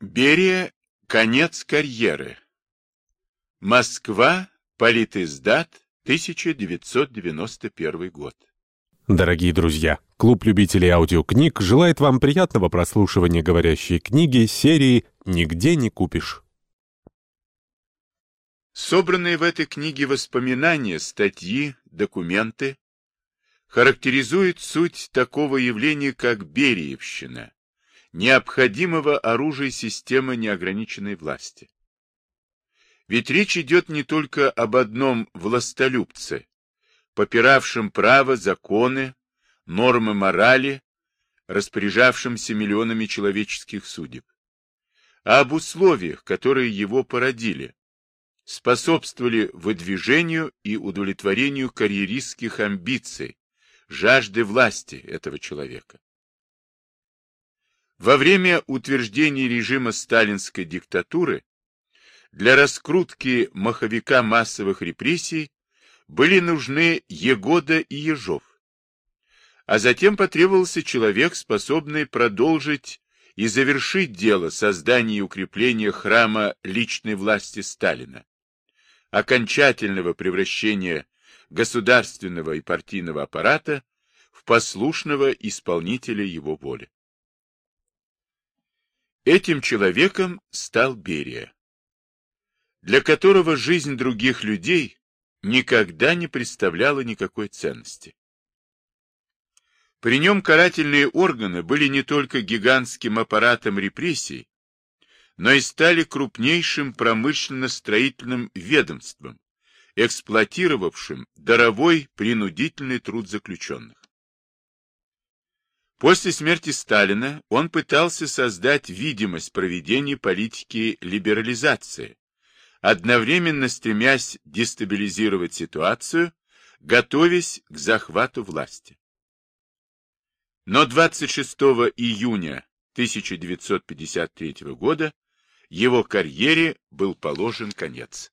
Берия. Конец карьеры. Москва. Политиздат. 1991 год. Дорогие друзья, клуб любителей аудиокниг желает вам приятного прослушивания говорящей книги серии «Нигде не купишь». Собранные в этой книге воспоминания, статьи, документы характеризуют суть такого явления, как Бериевщина, необходимого оружия системы неограниченной власти. Ведь речь идет не только об одном властолюбце, попиравшем право, законы, нормы морали, распоряжавшимся миллионами человеческих судеб, а об условиях, которые его породили, способствовали выдвижению и удовлетворению карьеристских амбиций, жажды власти этого человека. Во время утверждения режима сталинской диктатуры для раскрутки маховика массовых репрессий были нужны Егода и Ежов. А затем потребовался человек, способный продолжить и завершить дело создания и укрепления храма личной власти Сталина, окончательного превращения государственного и партийного аппарата в послушного исполнителя его воли. Этим человеком стал Берия, для которого жизнь других людей никогда не представляла никакой ценности. При нем карательные органы были не только гигантским аппаратом репрессий, но и стали крупнейшим промышленно-строительным ведомством, эксплуатировавшим даровой принудительный труд заключенных. После смерти Сталина он пытался создать видимость проведения политики либерализации, одновременно стремясь дестабилизировать ситуацию, готовясь к захвату власти. Но 26 июня 1953 года его карьере был положен конец.